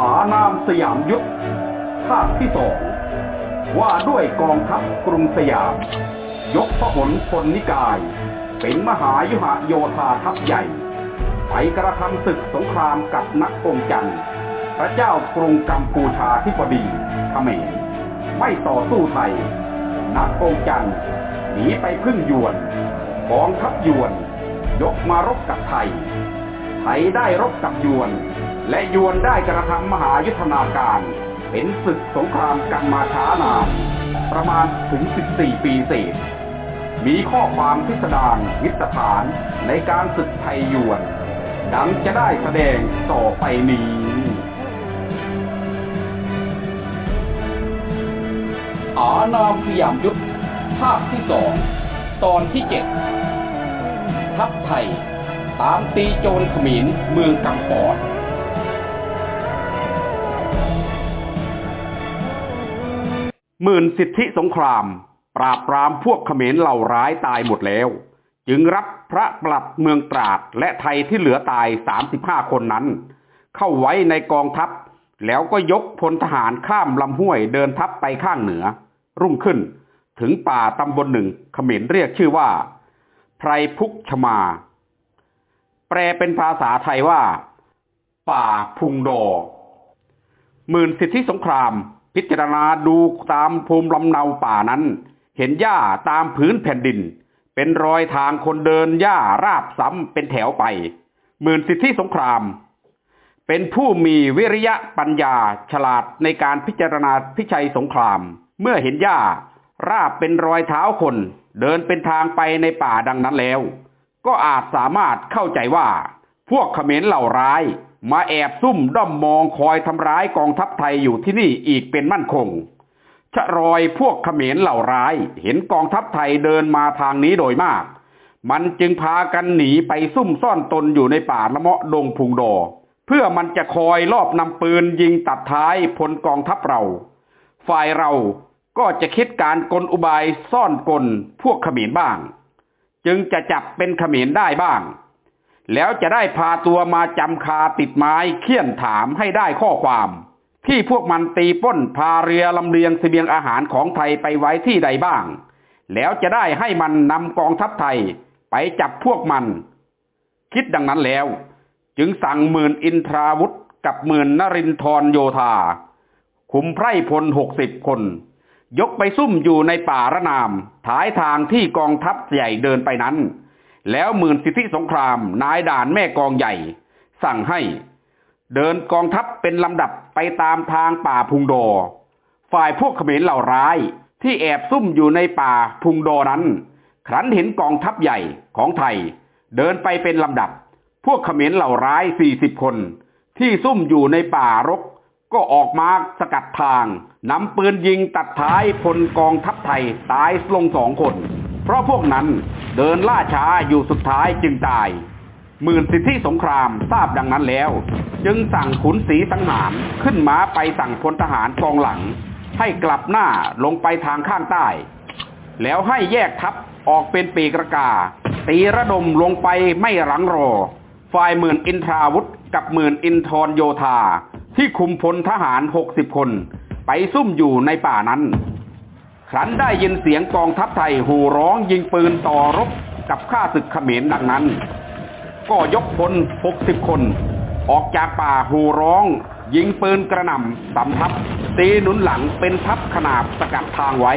อานามสยามยุทธภาคที่สองว่าด้วยกองทัพกรุงสยาม ยกพหลพลนิกาย เป็นมหายุหโยธาทัพใหญ่ ไปกระทำศึกสงครามกับนักองจันทร์พระเจ้ากรุงกัมพูชาธิบดีเขมรไม่ต่อสู้ไทย นักองจันทร์หนีไปพึ่งยวนกองทัพยวน ยกมารบกับไทย ไทยได้รบกับยวน และยวนได้กระทำมหายุทธนาการ เป็นศึกสงครามกันมาช้านาน ประมาณถึง 14 ปีเศษ มีข้อความพิสดารวิสถานในการศึกไทยยวน ดังจะได้แสดงต่อไปนี้อานามสยามยุทธภาคที่สองตอนที่เจ็ดทัพไทย ตามตีโจรขมินเมืองกำปอด หมื่นสิทธิสงคราม ปราบปรามพวกเขมรเหล่าร้ายตายหมดแล้ว จึงรับพระปลัดเมืองตราดและไทยที่เหลือตาย 35 คนนั้น เข้าไว้ในกองทัพ แล้วก็ยกพลทหารข้ามลำห้วยเดินทัพไปข้างเหนือ รุ่งขึ้นถึงป่าตำบลหนึ่งเขมรเรียกชื่อว่า ไพรพุกชมา แปลเป็นภาษาไทยว่า ป่าพุงโดหมื่นสิทธิสงคราม พิจารณาดูตามภูมิลำเนาป่านั้น เห็นหญ้าตามพื้นแผ่นดิน เป็นรอยทางคนเดินหญ้าราบซ้ำเป็นแถวไป หมื่นสิทธิสงคราม เป็นผู้มีวิริยะปัญญาฉลาดในการพิจารณาพิชัยสงคราม เมื่อเห็นหญ้าราบเป็นรอยเท้าคน เดินเป็นทางไปในป่าดังนั้นแล้ว ก็อาจสามารถเข้าใจว่า พวกเขมรเหล่าร้าย มาแอบซุ่มด้อมมองคอยทำร้ายกองทัพไทยอยู่ที่นี่อีกเป็นมั่นคง ชะรอยพวกเขมรเหล่าร้าย เห็นกองทัพไทยเดินมาทางนี้โดยมาก มันจึงพากันหนีไปซุ่มซ่อนตนอยู่ในป่าละเมาะดงพุงโดเพื่อมันจะคอยลอบนำปืนยิงตัดท้ายพลกองทัพเรา ฝ่ายเราก็จะคิดการกลอุบายซ่อนกลพวกเขมรบ้าง จึงจะจับเป็นเขมรได้บ้าง แล้วจะได้พาตัวมาจำคาติดไม้เคี่ยนถามให้ได้ข้อความ ที่พวกมันตีป้นพาเรือลำเลียงเสบียงอาหารของไทยไปไว้ที่ใดบ้าง แล้วจะได้ให้มันนำกองทัพไทยไปจับพวกมัน คิดดังนั้นแล้ว จึงสั่งหมื่นอินทราวุธกับหมื่นนรินทรโยธา คุมไพรพลหกสิบคน ยกไปซุ่มอยู่ในป่าระนาม ท้ายทางที่กองทัพใหญ่เดินไปนั้น แล้วหมื่นสิทธิสงคราม นายด่านแม่กองใหญ่ สั่งให้ เดินกองทัพเป็นลำดับไปตามทางป่าพุงโด ฝ่ายพวกเขมรเหล่าร้ายที่แอบซุ่มอยู่ในป่าพุงโดนั้น ครั้นเห็นกองทัพใหญ่ของไทย เดินไปเป็นลำดับ พวกเขมรเหล่าร้ายสี่สิบคน ที่ซุ่มอยู่ในป่ารก ก็ออกมาสกัดทางนำปืนยิงตัดท้ายพลกองทัพไทยตายลงสองคน เพราะพวกนั้น เดินล่าช้าอยู่สุดท้ายจึงตายหมื่นสิทธิสงครามทราบดังนั้นแล้ว จึงสั่งขุนศรีสังหารขึ้นม้าไปสั่งพลทหารกองหลัง ให้กลับหน้าลงไปทางข้างใต้ แล้วให้แยกทัพออกเป็นปีกระกา ตีระดมลงไปไม่หลังรอ ฝ่ายหมื่นอินทราวุธกับหมื่นอินทรโยธา ที่คุมพลทหารหกสิบคน ไปซุ่มอยู่ในป่านั้น ครั้นได้ยินเสียงกองทัพไทยหูร้องยิงปืนต่อรบกับข้าศึกเขมรดังนั้น ก็ยกพลหกสิบคน ออกจากป่าหูร้อง ยิงปืนกระหน่ำสำทับ ตีหนุนหลังเป็นทัพขนาบสกัดทางไว้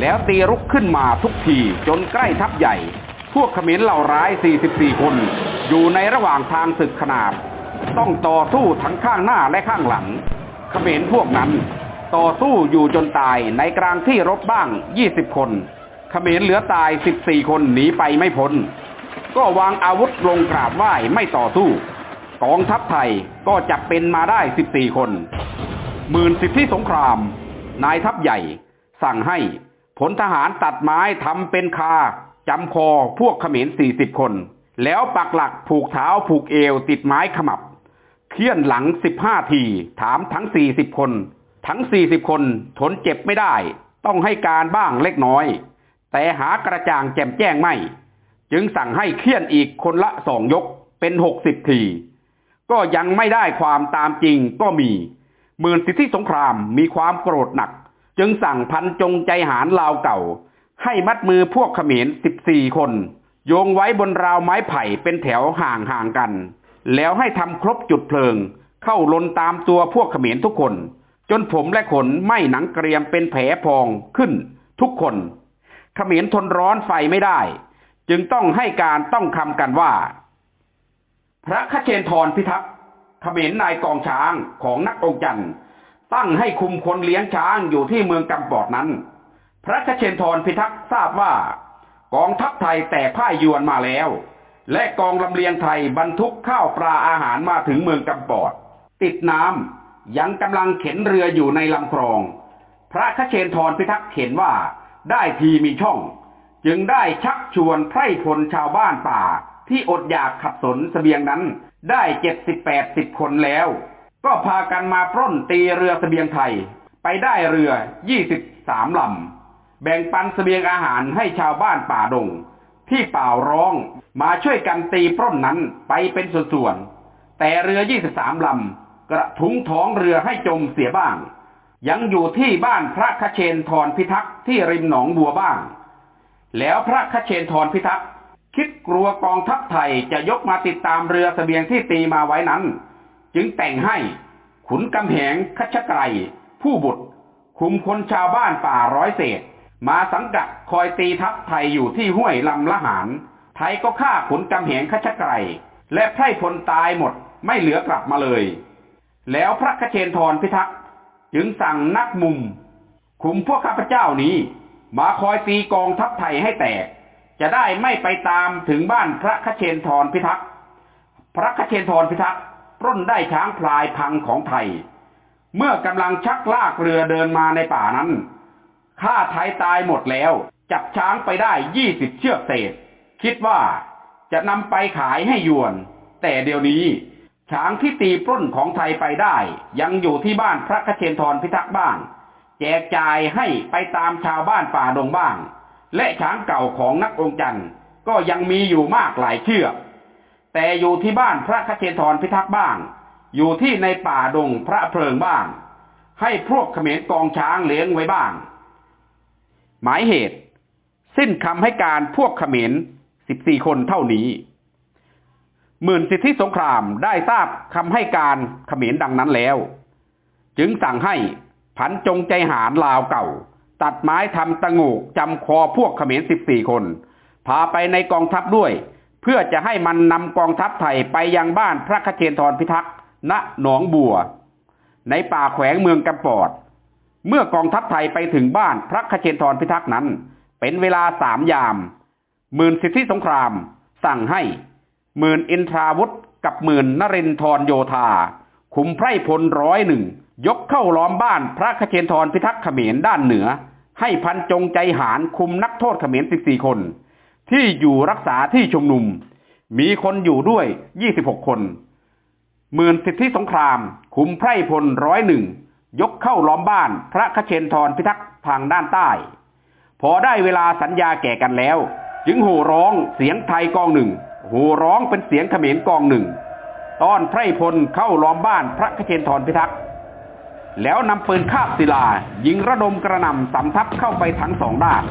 แล้วตีรุกขึ้นมาทุกทีจนใกล้ทัพใหญ่ พวกเขมรเหล่าร้าย 44 คน อยู่ในระหว่างทางศึกขนาบ ต้องต่อสู้ทั้งข้างหน้าและข้างหลัง เขมรพวกนั้น ต่อสู้อยู่จนตายในกลางที่รบบ้าง 20 คนเขมรเหลือตาย 14 คนหนีไปไม่พ้น ก็วางอาวุธลงกราบไหว้ไม่ต่อสู้ กองทัพไทยก็จับเป็นมาได้ 14 คนหมื่นสิบทธิสงคราม นายทัพใหญ่ สั่งให้ผลทหารตัดไม้ทำเป็นคาจำคอพวกเขมร 40 คน แล้วปักหลักผูกเท้าผูกเอวติดไม้ขมับเคี่ยนหลัง 15 ที ถามทั้ง 40 คน ทั้ง 40 คนทนเจ็บไม่ได้ ต้องให้การบ้างเล็กน้อย แต่หากระจ่างแจ่มแจ้งไม่ จึงสั่งให้เคี่ยนอีกคนละสองยกเป็นหกสิบที ก็ยังไม่ได้ความตามจริงก็มีหมื่นสิทธิสงครามมีความโกรธหนัก จึงสั่งพันจงใจหารลาวเก่า ให้มัดมือพวกเขมรสิบสี่คน โยงไว้บนราวไม้ไผ่เป็นแถวห่างห่างกัน แล้วให้ทำครบจุดเพลิง เข้าลนตามตัวพวกเขมรทุกคน จนผมและขนไม่หนังเกรียมเป็นแผลพองขึ้นทุกคนเขมรทนร้อนไฟไม่ได้ จึงต้องให้การต้องคำกันว่า พระคเชนทรพิทักษ์เขมรนายกองช้างของนักองจันทร์ตั้งให้คุมคนเลี้ยงช้างอยู่ที่เมืองกำปอดนั้น พระคเชนทรพิทักษ์ทราบว่ากองทัพไทยแต่พ่ายยวนมาแล้ว และกองลำเลียงไทยบรรทุกข้าวปลาอาหารมาถึงเมืองกำปอด ติดน้ำ ยังกำลังเข็นเรืออยู่ในลำคลอง พระคเชนทรพิทักษ์เห็นว่าได้ทีมีช่อง จึงได้ชักชวนไพร่พลชาวบ้านป่า ที่อดอยากขัดสนสเสบียงนั้นได้เจ็ดสิบแปดสิบคนแล้ว ก็พากันมาปล้นตีเรือสเสบียงไทย ไปได้เรือยี่สิบสามลำ แบ่งปันสเสบียงอาหารให้ชาวบ้านป่าดง ที่เป่าร้องมาช่วยกันตีปล้นนั้นไปเป็นส่วนๆแต่เรือยี่สิบสามลำ กระทุ้งท้องเรือให้จมเสียบ้าง ยังอยู่ที่บ้านพระคเชนทรพิทักษ์ที่ริมหนองบัวบ้าง แล้วพระคเชนทรพิทักษ์คิดกลัวกองทัพไทยจะยกมาติดตามเรือสเสบียงที่ตีมาไว้นั้น จึงแต่งให้ขุนกำแหงคัชไกรผู้บุตร คุมคนชาวบ้านป่าร้อยเศษ มาสังกัดคอยตีทัพไทยอยู่ที่ห้วยลำละหารไทยก็ฆ่าขุนกำแหงคัชไกรและไพร่พลตายหมดไม่เหลือกลับมาเลย แล้วพระคเชนทรพิทักษ์จึงสั่งนักมุม คุมพวกข้าพเจ้านี้ มาคอยตีกองทัพไทยให้แตก จะได้ไม่ไปตามถึงบ้านพระคเชนทรพิทักษ์พระคเชนทรพิทักษ์ปล้นได้ช้างพลายพังของไทย เมื่อกำลังชักลากเรือเดินมาในป่านั้นข้าไทยตายหมดแล้ว จับช้างไปได้ยี่สิบเชือกเศษ คิดว่าจะนำไปขายให้ยวน แต่เดี๋ยวนี้ ช้างที่ตีปล้นของไทยไปได้ ยังอยู่ที่บ้านพระคเชนทรพิทักษ์บ้าง แจกจ่ายให้ไปตามชาวบ้านป่าดงบ้าง และช้างเก่าของนักองจันทร์ก็ยังมีอยู่มากหลายเชือกแต่อยู่ที่บ้านพระคเชนทรพิทักษ์บ้าง อยู่ที่ในป่าดงพระเพลิงบ้าง ให้พวกเขมรกองช้างเลี้ยงไว้บ้าง หมายเหตุ สิ้นคำให้การพวกเขมรสิบสี่คนเท่านี้ หมื่นสิทธิสงครามได้ทราบคำให้การเขมรดังนั้นแล้ว จึงสั่งให้ผันจงใจหารลาวเก่า ตัดไม้ทำตะงูกจำคอพวกเขมรสิบสี่คน พาไปในกองทัพด้วย เพื่อจะให้มันนำกองทัพไทยไปยังบ้านพระคเชนทรพิทักษ์ณหนองบัว ในป่าแขวงเมืองกำปอด เมื่อกองทัพไทยไปถึงบ้านพระคเชนทรพิทักษ์นั้น เป็นเวลาสามยามหมื่นสิทธิสงคราม สั่งให้ หมื่นอินทราวุธกับหมื่นนรินทรโยธาคุมไพรพลร้อยหนึ่ง ยกเข้าล้อมบ้านพระคเชนทรพิทักษ์เขมรด้านเหนือ ให้พันจงใจหารคุมนักโทษเขมร14คน ที่อยู่รักษาที่ชุมนุม มีคนอยู่ด้วย26คนหมื่นสิทธิสงครามคุมไพรพลร้อยหนึ่ง ยกเข้าล้อมบ้านพระคเชนทรพิทักษ์ทางด้านใต้ พอได้เวลาสัญญาแก่กันแล้ว จึงโห่ร้องเสียงไทยกองหนึ่ง โห่ร้องเป็นเสียงเขมรกองหนึ่ง ตอนไพร่พลเข้าล้อมบ้านพระคเชนทรพิทักษ์แล้วนำปืนคาบศิลา ยิงระดมกระนำสำทับเข้าไปทั้งสองด้าน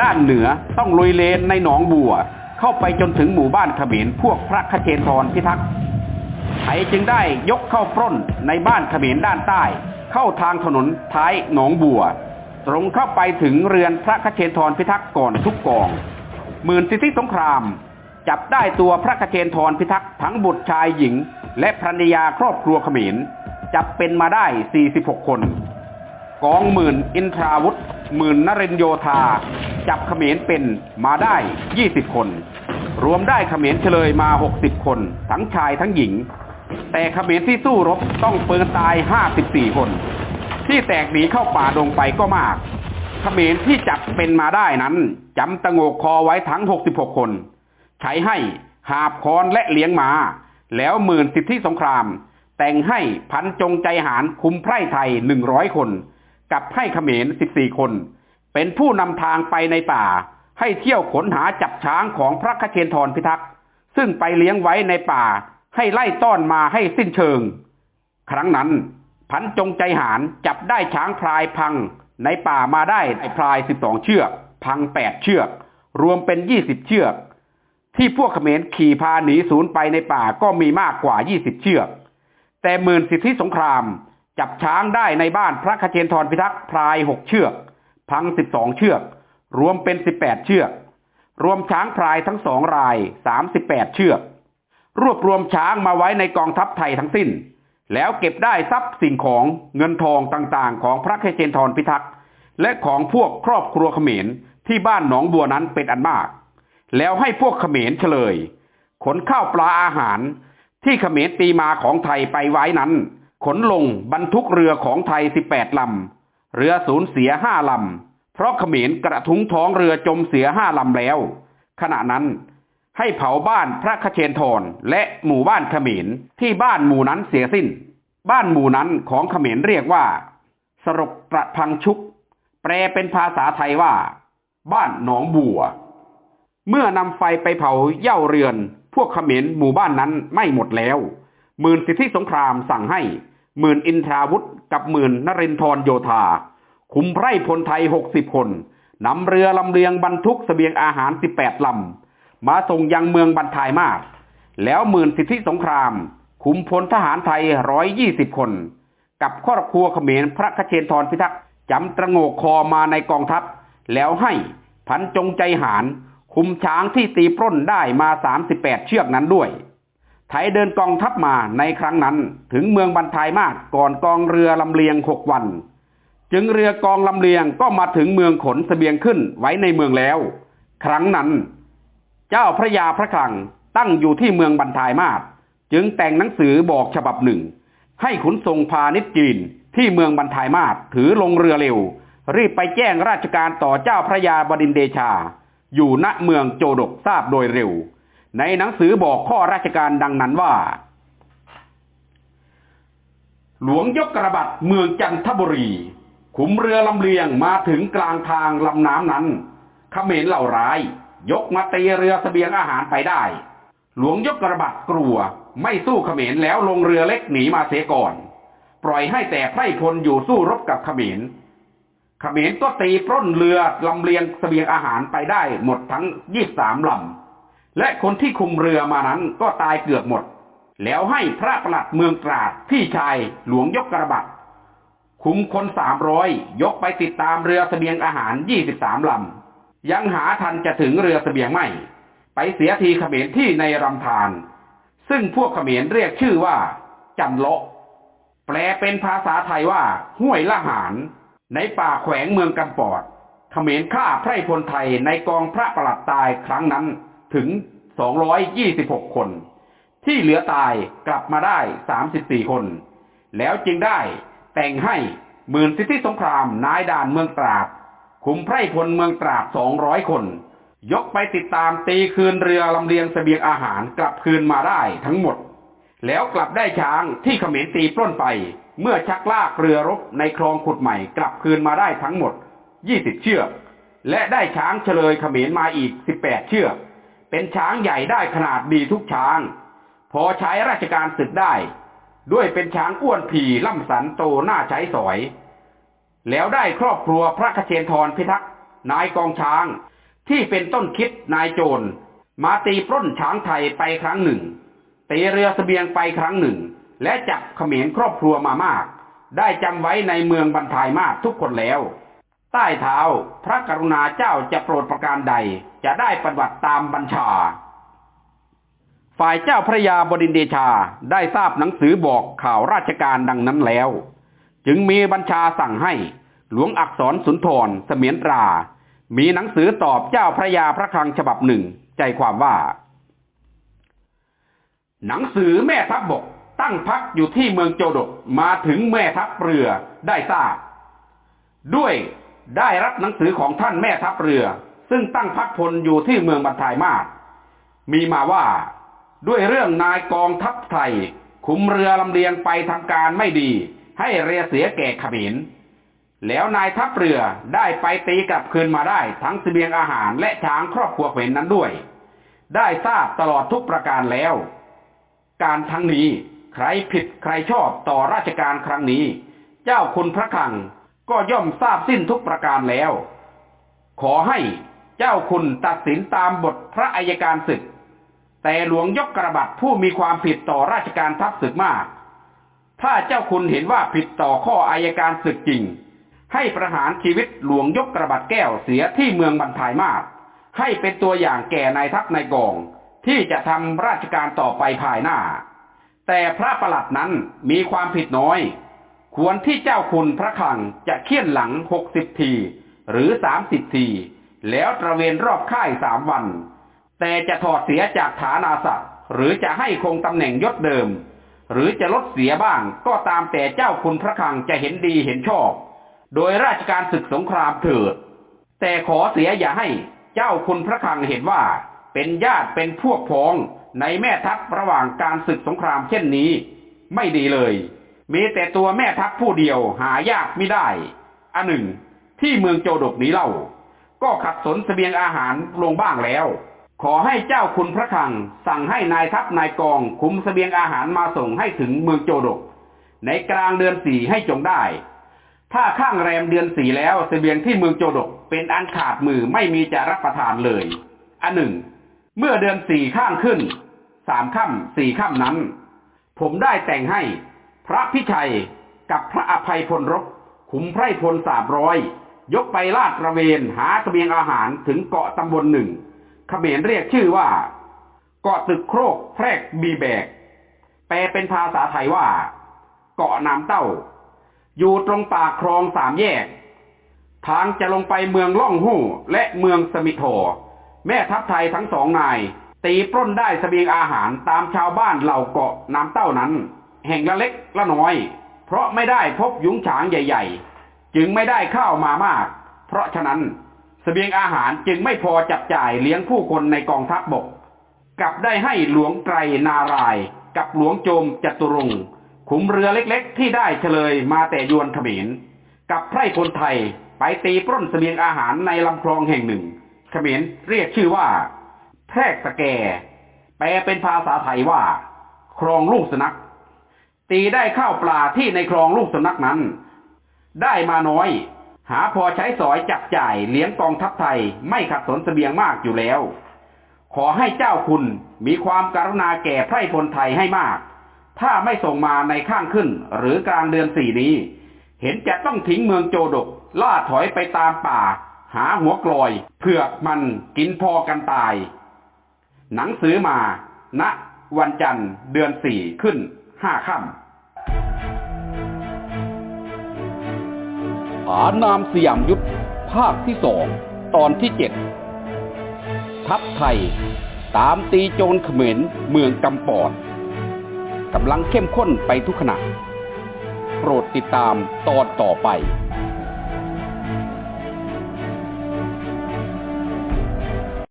ด้านเหนือต้องลุยเลนในหนองบัว เข้าไปจนถึงหมู่บ้านเขมรพวกพระคเชนทรพิทักษ์ไทยจึงได้ยกเข้าปล้นในบ้านเขมรด้านใต้ เข้าทางถนนท้ายหนองบัว ตรงเข้าไปถึงเรือนพระคเชนทรพิทักษ์ก่อนทุกกอง หมื่นสิทธิสงคราม จับได้ตัวพระคเชนทรพิทักษ์ทั้งบุตรชายหญิง และภรรยาครอบครัวขมรจับเป็นมาได้ 46 คน กองหมื่นอินทราวุธหมื่นนรินโยธา จับขมรเป็นมาได้ 20 คน รวมได้ขมรเฉลยมา 60 คน ทั้งชายทั้งหญิง แต่ขมรที่สู้รบต้องเปิดตาย 54 คน ที่แตกหนีเข้าป่าดงไปก็มากขมรที่จับเป็นมาได้นั้นจำตะโงกคอไว้ทั้ง 66 คน ใช้ให้หาบคอนและเลี้ยงมา แล้วหมื่นสิทธิสงคราม แต่งให้พันจงใจหารคุมไพร่ไทยหนึ่งร้อยคน กับไพร่เขมรสิบสี่คน เป็นผู้นำทางไปในป่า ให้เที่ยวขนหาจับช้างของพระคเชนทรพิทักษ์ซึ่งไปเลี้ยงไว้ในป่า ให้ไล่ต้อนมาให้สิ้นเชิง ครั้งนั้น พันจงใจหารจับได้ช้างพลายพัง ในป่ามาได้พลายสิบสองเชือก พังแปดเชือก รวมเป็นยี่สิบเชือก ที่พวกเขมรขี่พาหนีศูนย์ไปในป่าก็มีมากกว่ายี่สิบเชือก แต่หมื่นสิทธิสงครามจับช้างได้ในบ้านพระคเชนทรพิทักษ์พลายหกเชือก พังสิบสองเชือก รวมเป็นสิบแปดเชือก รวมช้างพลายทั้งสองรายสามสิบแปดเชือก รวบรวมช้างมาไว้ในกองทัพไทยทั้งสิ้น แล้วเก็บได้ทรัพย์สิ่งของเงินทองต่างๆ ของพระคเชนทรพิทักษ์และของพวกครอบครัวเขมรที่บ้านหนองบัวนั้นเป็นอันมาก แล้วให้พวกเขมรเฉลย ขนข้าวปลาอาหาร ที่เขมรตีมาของไทยไปไว้นั้น ขนลงบรรทุกเรือของไทยสิบแปดลำ เรือสูญเสียห้าลำ เพราะเขมรกระทุ้งท้องเรือจมเสียห้าลำแล้ว ขณะนั้นให้เผาบ้านพระคเชนทรและหมู่บ้านเขมรที่บ้านหมู่นั้นเสียสิ้น บ้านหมู่นั้นของเขมรเรียกว่า สรกประพังชุก แปลเป็นภาษาไทยว่า บ้านหนองบัว เมื่อนำไฟไปเผาเย่าเรือน พวกเขมรหมู่บ้านนั้นไม่หมดแล้ว หมื่นสิทธิสงครามสั่งให้ หมื่นอินทราวุธกับหมื่นนรินทรโยธา คุมไพร่พลไทยหกสิบคนนำเรือลำเลียงบรรทุกสเสบียงอาหารสิบแปดลำ มาส่งยังเมืองบันทายมากแล้วหมื่นสิทธิสงคราม คุมพลทหารไทยร้อยยี่สิบคน กับครอบครัวเขมรพระคเชนทรพิทักษ์จำตระโงกคอมาในกองทัพ แล้วให้พันจงใจหาร คุมช้างที่ตีปล้นได้มาสามสิบแปดเชือกนั้นด้วย ไทยเดินกองทัพมาในครั้งนั้นถึงเมืองบันทายมาศก่อนกองเรือลำเลียงหกวัน จึงเรือกองลำเลียงก็มาถึงเมืองขนสเสบียงขึ้นไว้ในเมืองแล้ว ครั้งนั้น เจ้าพระยาพระคลังตั้งอยู่ที่เมืองบันทายมาศจึงแต่งหนังสือบอกฉบับหนึ่ง ให้ขุนทรงพาณิชจีนที่เมืองบันทายมาศถือลงเรือเร็ว รีบไปแจ้งราชการต่อเจ้าพระยาบดินเดชา อยู่ณเมืองโจดกทราบโดยเร็ว ในหนังสือบอกข้อราชการดังนั้นว่า หลวงยกกระบัดเมืองจันทบุรี ขุมเรือลำเลียงมาถึงกลางทางลำน้ำนั้นเขมรเหล่าร้าย ยกมาตีเรือสเสบียงอาหารไปได้ หลวงยกกระบัดกลัวไม่สู้เขมรแล้วลงเรือเล็กหนีมาเสียก่อน ปล่อยให้แต่ไพร่พลอยู่สู้รบกับเขมร เขมรก็ตีปล้นเรือลำเลียงเสบียงอาหารไปได้หมดทั้งยี่สามลำ และคนที่คุมเรือมานั้นก็ตายเกือบหมด แล้วให้พระประหลัดเมืองตราดพี่ชายหลวงยกกระบัดคุมคนสามร้อยยกไปติดตามเรือเสบียงอาหารยี่สิบสามลำ ยังหาทันจะถึงเรือเสบียงไม่ ไปเสียทีเขมรที่ในรำธารซึ่งพวกเขมรเรียกชื่อว่า จันโละแปลเป็นภาษาไทยว่าห้วยละหาร ในป่าแขวงเมืองกำปอดเขมรฆ่าไพร่พลไทยในกองพระประหลัดตายครั้งนั้นถึง 226 คน ที่เหลือตายกลับมาได้ 34 คน แล้วจึงได้แต่งให้หมื่นสิทธิสงครามนายด่านเมืองตราดคุมไพร่พลเมืองตราด 200 คน ยกไปติดตามตีคืนเรือลำเลียงเสบียงอาหารกลับคืนมาได้ทั้งหมด แล้วกลับได้ช้างที่เขมรตีปล้นไป เมื่อชักลากเรือรบในคลองขุดใหม่กลับคืนมาได้ทั้งหมด 20 เชือก และได้ช้างเฉลยเขมรมาอีก 18 เชือก เป็นช้างใหญ่ได้ขนาดดีทุกช้าง พอใช้ราชการศึกได้ ด้วยเป็นช้างอ้วนผีล่ำสันโตหน้าใช้สอย แล้วได้ครอบครัวพระคเชนทรพิทักษ์นายกองช้าง ที่เป็นต้นคิดนายโจรมาตีปล้นช้างไทยไปครั้งหนึ่งตีเรือสเสบียงไปครั้งหนึ่ง และจับเขมรครอบครัวมามาก ได้จำไว้ในเมืองบรรทายมากทุกคนแล้ว ใต้เท้าพระกรุณาเจ้าจะโปรดประการใดจะได้ปฏิบัติตามบัญชา ฝ่ายเจ้าพระยาบดินเดชาได้ทราบหนังสือบอกข่าวราชการดังนั้นแล้ว จึงมีบัญชาสั่งให้หลวงอักษรสุนทรเสมียนตรา มีหนังสือตอบเจ้าพระยาพระคลังฉบับหนึ่ง ใจความว่า หนังสือแม่ทัพบบก ตั้งพักอยู่ที่เมืองโจดกมาถึงแม่ทัพเรือได้ทราบ ด้วยได้รับหนังสือของท่านแม่ทัพเรือ ซึ่งตั้งพักพลอยู่ที่เมืองบรรทายมาศมีมาว่าด้วยเรื่องนายกองทัพไทยคุมเรือลำเลียงไปทำการไม่ดี ให้เรือเสียแก่ขมินแล้วนายทัพเรือได้ไปตีกลับคืนมาได้ทั้งเสบียงอาหารและช้างครอบครัวเขมรนั้นด้วย ได้ทราบตลอดทุกประการแล้ว การทั้งนี้ ใครผิดใครชอบต่อราชการครั้งนี้ เจ้าคุณพระคลังก็ย่อมทราบสิ้นทุกประการแล้ว ขอให้เจ้าคุณตัดสินตามบทพระอัยการศึก แต่หลวงยกกระบัดผู้มีความผิดต่อราชการทัพศึกมาก ถ้าเจ้าคุณเห็นว่าผิดต่อข้ออายการศึกจริง ให้ประหารชีวิตหลวงยกกระบัดแก้วเสียที่เมืองบรรทายมาก ให้เป็นตัวอย่างแก่นายทัพนายกองที่จะทำราชการต่อไปภายหน้า แต่พระประหลัดนั้นมีความผิดน้อย ควรที่เจ้าคุณพระคลังจะเคี่ยนหลังหกสิบที หรือสามสิบที แล้วตระเวนรอบค่ายสามวัน แต่จะถอดเสียจากฐานาศักดิ์หรือจะให้คงตำแหน่งยศเดิม หรือจะลดเสียบ้างก็ตามแต่เจ้าคุณพระคลังจะเห็นดีเห็นชอบ โดยราชการศึกสงครามเถิด แต่ขอเสียอย่าให้เจ้าคุณพระคลังเห็นว่าเป็นญาติเป็นพวกพ้อง ในแม่ทัพระหว่างการศึกสงครามเช่นนี้ ไม่ดีเลย มีแต่ตัวแม่ทัพผู้เดียวหายากไม่ได้ อันหนึ่ง ที่เมืองโจดกนี้เล่า ก็ขัดสนเสบียงอาหารลงบ้างแล้ว ขอให้เจ้าคุณพระคลัง สั่งให้นายทัพนายกองคุมเสบียงอาหารมาส่งให้ถึงเมืองโจดก ในกลางเดือนสี่ให้จงได้ ถ้าข้างแรมเดือนสี่แล้วเสบียงที่เมืองโจดก เป็นอันขาดมือไม่มีจะรับประทานเลย อันหนึ่ง เมื่อเดือนสี่ข้างขึ้น สามค่ำสี่ค่ำนั้น ผมได้แต่งให้พระพิชัยกับพระอภัยพลรบขุมไพรพลสามร้อยยกไปลาดตระเวนหาเสบียงอาหารถึงเกาะตำบลหนึ่งเขมรเรียกชื่อว่า เกาะตึกโครกแพรกบีแบก แปลเป็นภาษาไทยว่า เกาะน้ำเต้า อยู่ตรงปากคลองสามแยก ทางจะลงไปเมืองล่องหู้และเมืองสมิโทแม่ทัพไทยทั้งสองนาย ตีปล้นได้สเสบียงอาหารตามชาวบ้านเหล่าเกาะน้ำเต้านั้น แห่งละเล็กละน้อย เพราะไม่ได้พบยุ้งฉางใหญ่ ๆ จึงไม่ได้ข้าวมามาก เพราะฉะนั้นสเสบียงอาหารจึงไม่พอจับจ่ายเลี้ยงผู้คนในกองทัพบบก กลับได้ให้หลวงไตรนาราย กับหลวงโจมจตุรงค์ขุมเรือเล็กๆ ที่ได้เฉลยมาแต่ยวนขมรกับไพร่พลไทยไปตีปล้นสเสบียงอาหารในลำคลองแห่งหนึ่งขมรเรียกชื่อว่า แพรกตะแก แปลเป็นภาษาไทยว่าคลองลูกสนักตีได้ข้าวปลาที่ในคลองลูกสนักนั้น ได้มาน้อย หาพอใช้สอยจับจ่ายเลี้ยงกองทัพไทยไม่ขัดสนเสบียงมากอยู่แล้ว ขอให้เจ้าคุณมีความการุณาแก่ไพร่พลไทยให้มาก ถ้าไม่ส่งมาในข้างขึ้นหรือกลางเดือนสี่นี้ เห็นจะต้องทิ้งเมืองโจดกล่าถอยไปตามป่าหาหัวกลอยเผือกมันกินพอกันตาย หนังสือมา ณ วันจันทร์เดือนสี่ขึ้นห้าค่ำผานามสยามยุทธภาคที่สองตอนที่เจ็ดทัพไทย ตามตีโจรเขมรเมืองกำปอดกำลังเข้มข้นไปทุกขณะ โปรดติดตามตอนต่อไป